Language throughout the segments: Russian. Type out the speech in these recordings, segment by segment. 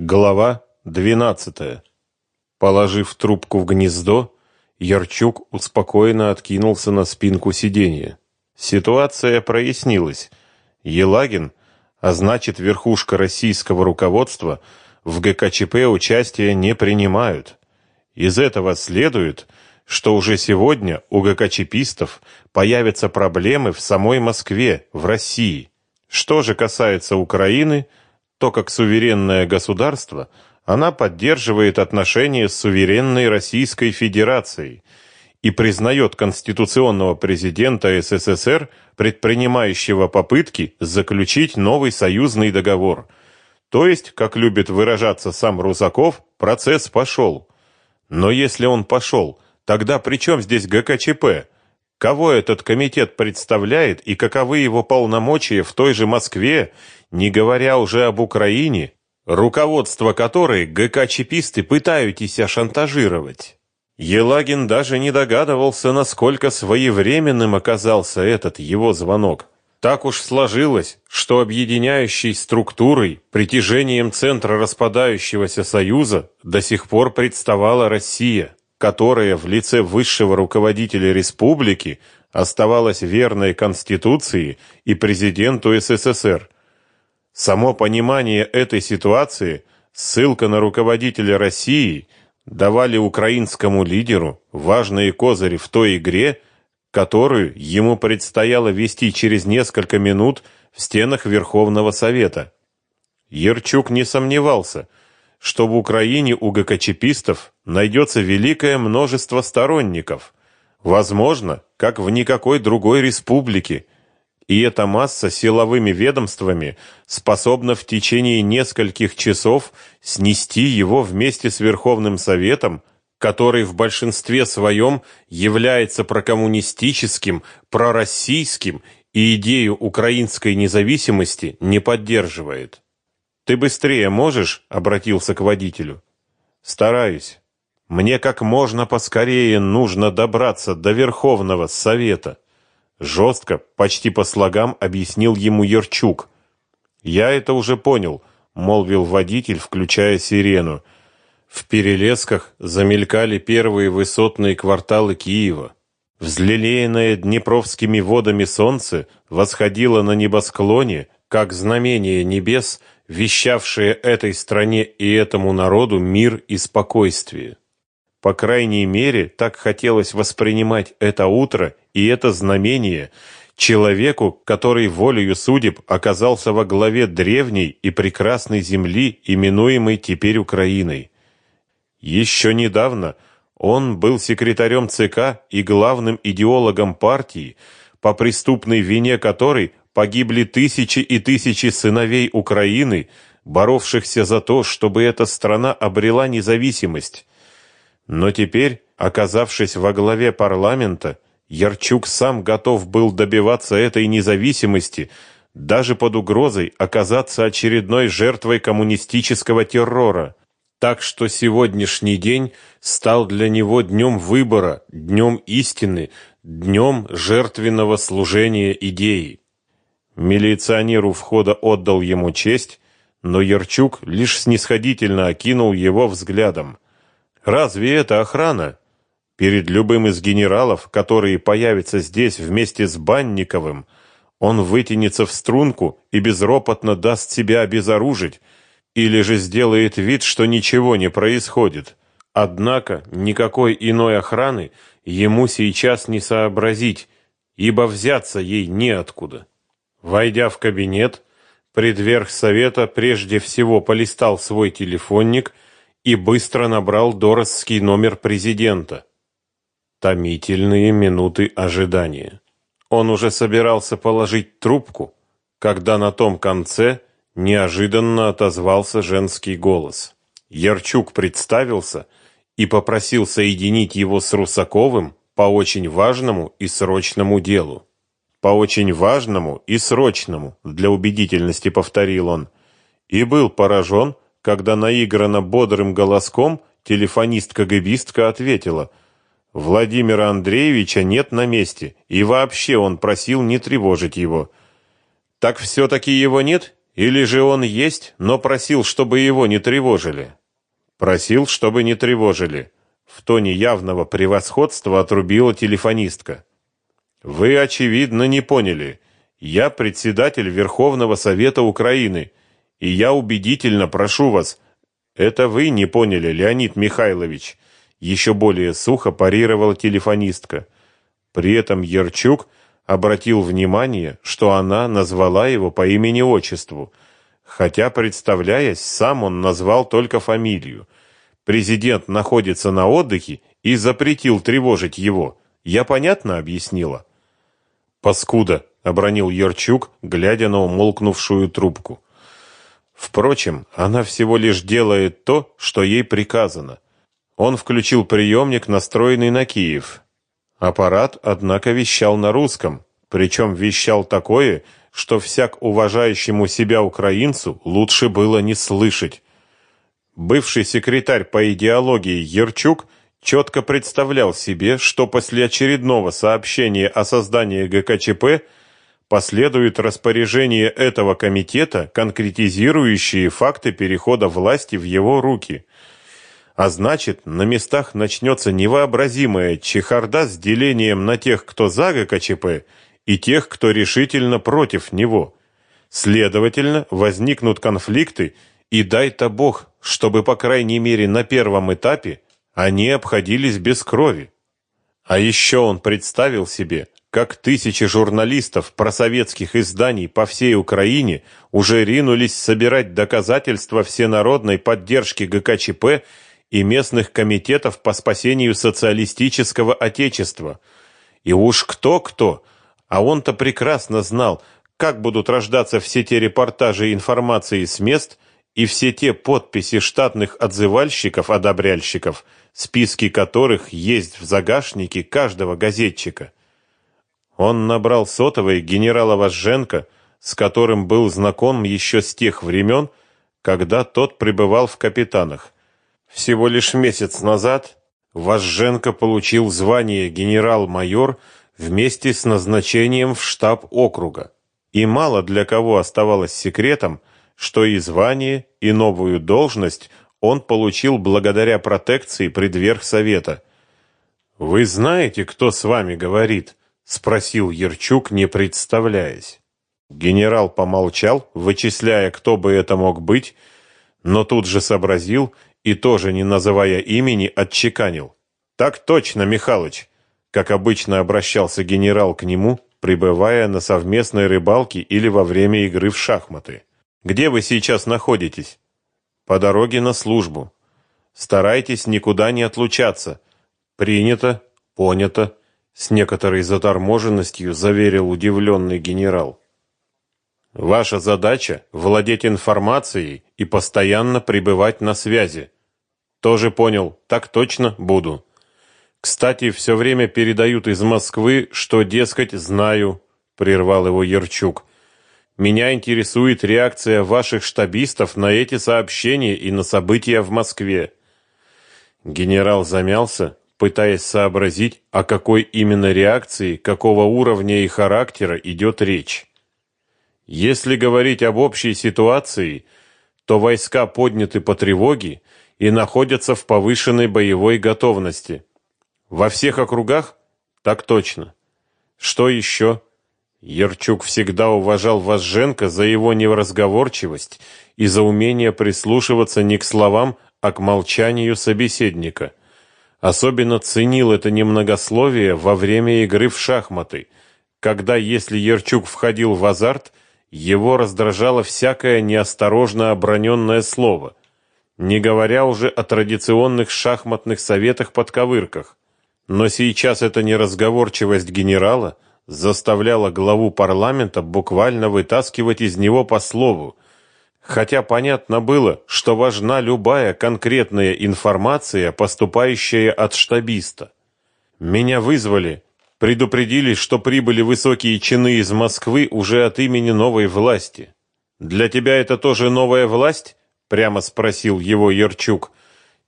Глава 12. Положив трубку в гнездо, Ярчук успокоенно откинулся на спинку сиденья. Ситуация прояснилась. Елагин, а значит верхушка российского руководства, в ГКЧП участия не принимают. Из этого следует, что уже сегодня у ГКЧПистов появятся проблемы в самой Москве, в России. Что же касается Украины – то как суверенное государство она поддерживает отношения с суверенной Российской Федерацией и признает конституционного президента СССР, предпринимающего попытки заключить новый союзный договор. То есть, как любит выражаться сам Русаков, процесс пошел. Но если он пошел, тогда при чем здесь ГКЧП? Кого этот комитет представляет и каковы его полномочия в той же Москве, не говоря уже об Украине, руководство которой ГК-чиписты пытаются шантажировать? Елагин даже не догадывался, насколько своевременным оказался этот его звонок. Так уж сложилось, что объединяющей структурой, притяжением центра распадающегося союза до сих пор представала Россия которая в лице высшего руководителя республики оставалась верной Конституции и президенту СССР. Само понимание этой ситуации, ссылка на руководителя России давали украинскому лидеру важные козыри в той игре, которую ему предстояло вести через несколько минут в стенах Верховного Совета. Ерчук не сомневался, что в Украине у ГКЧПистов найдется великое множество сторонников, возможно, как в никакой другой республике, и эта масса силовыми ведомствами способна в течение нескольких часов снести его вместе с Верховным Советом, который в большинстве своем является прокоммунистическим, пророссийским и идею украинской независимости не поддерживает. Ты быстрее можешь? обратился к водителю. Стараюсь. Мне как можно поскорее нужно добраться до Верховного Совета, жестко, почти по слогам объяснил ему Ерчук. Я это уже понял, молвил водитель, включая сирену. В перелесках замелькали первые высотные кварталы Киева. Взлелеянное днепровскими водами солнце восходило на небосклоне, как знамение небес, вещавшее этой стране и этому народу мир и спокойствие. По крайней мере, так хотелось воспринимать это утро и это знамение человеку, который волею судеб оказался во главе древней и прекрасной земли, именуемой теперь Украиной. Еще недавно он был секретарем ЦК и главным идеологом партии, по преступной вине которой погибли тысячи и тысячи сыновей Украины, боровшихся за то, чтобы эта страна обрела независимость. Но теперь, оказавшись во главе парламента, Ярчук сам готов был добиваться этой независимости, даже под угрозой оказаться очередной жертвой коммунистического террора. Так что сегодняшний день стал для него днем выбора, днем истины, днем жертвенного служения идеи. Милиционер у входа отдал ему честь, но Ярчук лишь снисходительно окинул его взглядом. Разве это охрана? Перед любым из генералов, которые появятся здесь вместе с Банниковым, он вытянется в струнку и безропотно даст себя обезоружить, или же сделает вид, что ничего не происходит. Однако никакой иной охраны ему сейчас не сообразить, ибо взяться ей неоткуда. Войдя в кабинет, предверх совета прежде всего полистал свой телефонник и быстро набрал доросский номер президента. Томительные минуты ожидания. Он уже собирался положить трубку, когда на том конце неожиданно отозвался женский голос. Ярчук представился и попросил соединить его с Русаковым по очень важному и срочному делу. По очень важному и срочному, для убедительности повторил он, и был поражен, когда наигранно бодрым голоском телефонистка-гибистка ответила: "Владимира Андреевича нет на месте, и вообще он просил не тревожить его". Так все таки его нет? Или же он есть, но просил, чтобы его не тревожили? Просил, чтобы не тревожили. В тоне явного превосходства отрубила телефонистка. Вы, очевидно, не поняли. Я председатель Верховного Совета Украины, и я убедительно прошу вас. Это вы не поняли, Леонид Михайлович. Еще более сухо парировала телефонистка. При этом Ярчук обратил внимание, что она назвала его по имени-отчеству, хотя, представляясь, сам он назвал только фамилию. Президент находится на отдыхе и запретил тревожить его. Я понятно объяснила? Паскуда, обронил Ярчук, глядя на умолкнувшую трубку. Впрочем, она всего лишь делает то, что ей приказано. Он включил приемник, настроенный на Киев. Аппарат, однако, вещал на русском, причем вещал такое, что всяк уважающему себя украинцу лучше было не слышать. Бывший секретарь по идеологии Ерчук четко представлял себе, что после очередного сообщения о создании ГКЧП последует распоряжение этого комитета, конкретизирующие факты перехода власти в его руки – а значит, на местах начнется невообразимая чехарда с делением на тех, кто за ГКЧП, и тех, кто решительно против него. Следовательно, возникнут конфликты, и дай-то Бог, чтобы, по крайней мере, на первом этапе они обходились без крови. А еще он представил себе, как тысячи журналистов просоветских изданий по всей Украине уже ринулись собирать доказательства всенародной поддержки ГКЧП и местных комитетов по спасению социалистического отечества. И уж кто-кто, а он-то прекрасно знал, как будут рождаться все те репортажи информации с мест и все те подписи штатных отзывальщиков-одобряльщиков, списки которых есть в загашнике каждого газетчика. Он набрал сотовый генерала Важенко, с которым был знаком еще с тех времен, когда тот пребывал в капитанах. Всего лишь месяц назад Важженко получил звание генерал-майор вместе с назначением в штаб округа. И мало для кого оставалось секретом, что и звание, и новую должность он получил благодаря протекции предверхсовета. «Вы знаете, кто с вами говорит?» — спросил Ерчук, не представляясь. Генерал помолчал, вычисляя, кто бы это мог быть, но тут же сообразил и тоже не называя имени, отчеканил: "Так точно, Михалыч", как обычно обращался генерал к нему, пребывая на совместной рыбалке или во время игры в шахматы. "Где вы сейчас находитесь?" "По дороге на службу. Старайтесь никуда не отлучаться." "Принято, понято", с некоторой заторможенностью заверил удивленный генерал. Ваша задача владеть информацией и постоянно пребывать на связи. Тоже понял. Так точно буду. Кстати, все время передают из Москвы, что, дескать, знаю, прервал его Ерчук. Меня интересует реакция ваших штабистов на эти сообщения и на события в Москве. Генерал замялся, пытаясь сообразить, о какой именно реакции, какого уровня и характера идет речь. Если говорить об общей ситуации, то войска подняты по тревоге и находятся в повышенной боевой готовности. Во всех округах? Так точно. Что еще? Ерчук всегда уважал Возженко за его неразговорчивость и за умение прислушиваться не к словам, а к молчанию собеседника. Особенно ценил это немногословие во время игры в шахматы, когда, если Ерчук входил в азарт, его раздражало всякое неосторожно оброненное слово, не говоря уже о традиционных шахматных советах-подковырках. Но сейчас эта неразговорчивость генерала заставляла главу парламента буквально вытаскивать из него по слову, хотя понятно было, что важна любая конкретная информация, поступающая от штабиста. Меня вызвали, Предупредили, что прибыли высокие чины из Москвы уже от имени новой власти. Для тебя это тоже новая власть? прямо спросил его Ерчук,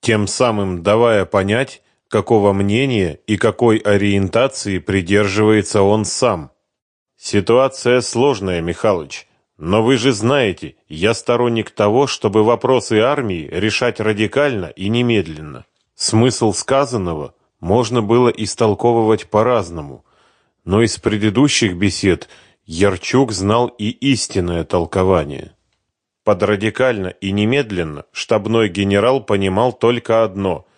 тем самым давая понять, какого мнения и какой ориентации придерживается он сам. Ситуация сложная, Михалыч, Но вы же знаете, я сторонник того, чтобы вопросы армии решать радикально и немедленно. Смысл сказанного можно было истолковывать по-разному, но из предыдущих бесед Ярчук знал и истинное толкование. Под радикально и немедленно штабной генерал понимал только одно –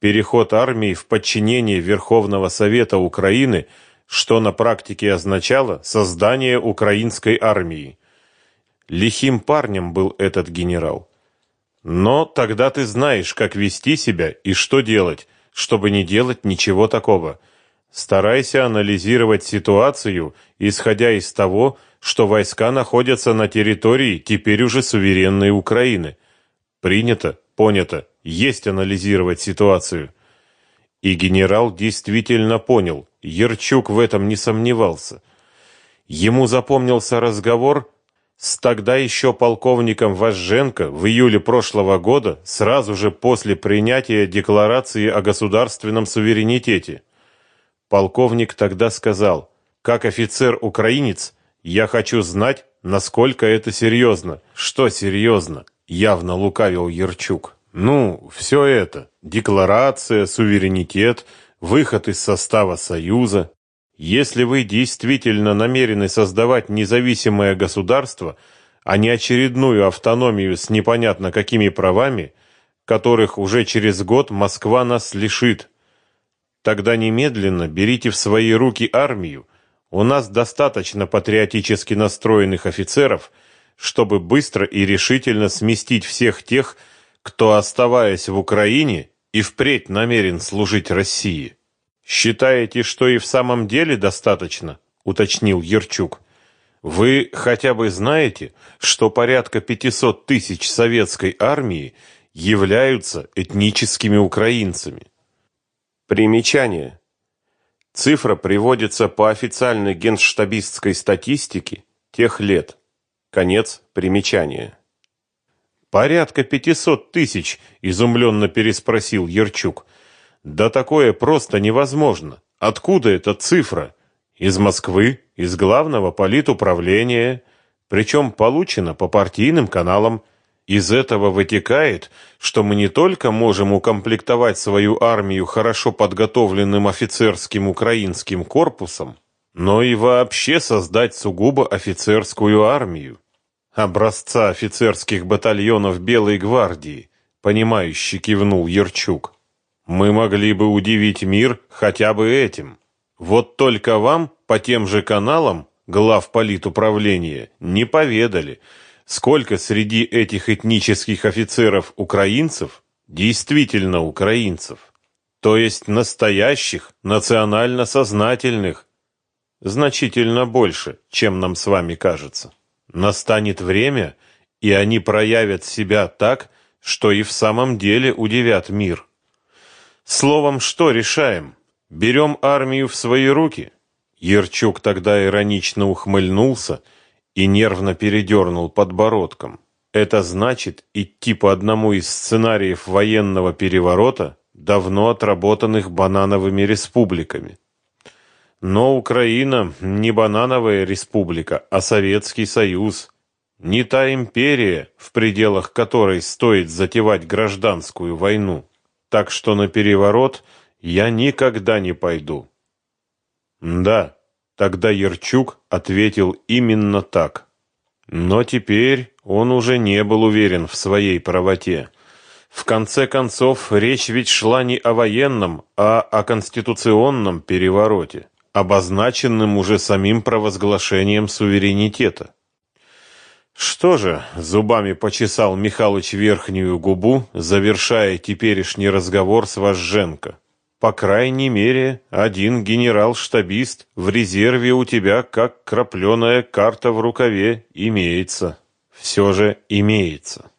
переход армии в подчинение Верховного Совета Украины, что на практике означало создание украинской армии. Лихим парнем был этот генерал. Но тогда ты знаешь, как вести себя и что делать, чтобы не делать ничего такого. Старайся анализировать ситуацию, исходя из того, что войска находятся на территории теперь уже суверенной Украины. Принято, понято, есть анализировать ситуацию. И генерал действительно понял, Ерчук в этом не сомневался. Ему запомнился разговор с тогда еще полковником Вожженко в июле прошлого года, сразу же после принятия декларации о государственном суверенитете. Полковник тогда сказал, как офицер-украинец, я хочу знать, насколько это серьезно. Что серьезно? Явно лукавил Ерчук. Ну, все это. Декларация, суверенитет, выход из состава Союза. Если вы действительно намерены создавать независимое государство, а не очередную автономию с непонятно какими правами, которых уже через год Москва нас лишит, тогда немедленно берите в свои руки армию, у нас достаточно патриотически настроенных офицеров, чтобы быстро и решительно сместить всех тех, кто, оставаясь в Украине, и впредь намерен служить России. Считаете, что и в самом деле достаточно? уточнил Ерчук. Вы хотя бы знаете, что порядка 500 тысяч советской армии являются этническими украинцами? Примечание. Цифра приводится по официальной генштабистской статистике тех лет. Конец примечания. Порядка пятисот тысяч, изумленно переспросил Ерчук. Да такое просто невозможно. Откуда эта цифра? Из Москвы, из главного политуправления, причем получена по партийным каналам. Из этого вытекает, что мы не только можем укомплектовать свою армию хорошо подготовленным офицерским украинским корпусом, но и вообще создать сугубо офицерскую армию. Образца офицерских батальонов Белой гвардии, понимающе кивнул Ерчук. Мы могли бы удивить мир хотя бы этим. Вот только вам по тем же каналам глав политуправления не поведали, сколько среди этих этнических офицеров украинцев действительно украинцев, то есть настоящих, национально сознательных, значительно больше, чем нам с вами кажется. Настанет время, и они проявят себя так, что и в самом деле удивят мир. Словом, что решаем? Берем армию в свои руки? Ерчук тогда иронично ухмыльнулся и нервно передернул подбородком. Это значит идти по одному из сценариев военного переворота, давно отработанных банановыми республиками. Но Украина не банановая республика, а Советский Союз. Не та империя, в пределах которой стоит затевать гражданскую войну. Так что на переворот я никогда не пойду. Да, Тогда Ерчук ответил именно так. Но теперь он уже не был уверен в своей правоте. В конце концов, речь ведь шла не о военном, а о конституционном перевороте, обозначенном уже самим провозглашением суверенитета. Что же, зубами почесал Михалыч верхнюю губу, завершая теперешний разговор с Вожженко. По крайней мере, один генерал-штабист в резерве у тебя, как крапленая карта в рукаве, имеется. Все же имеется.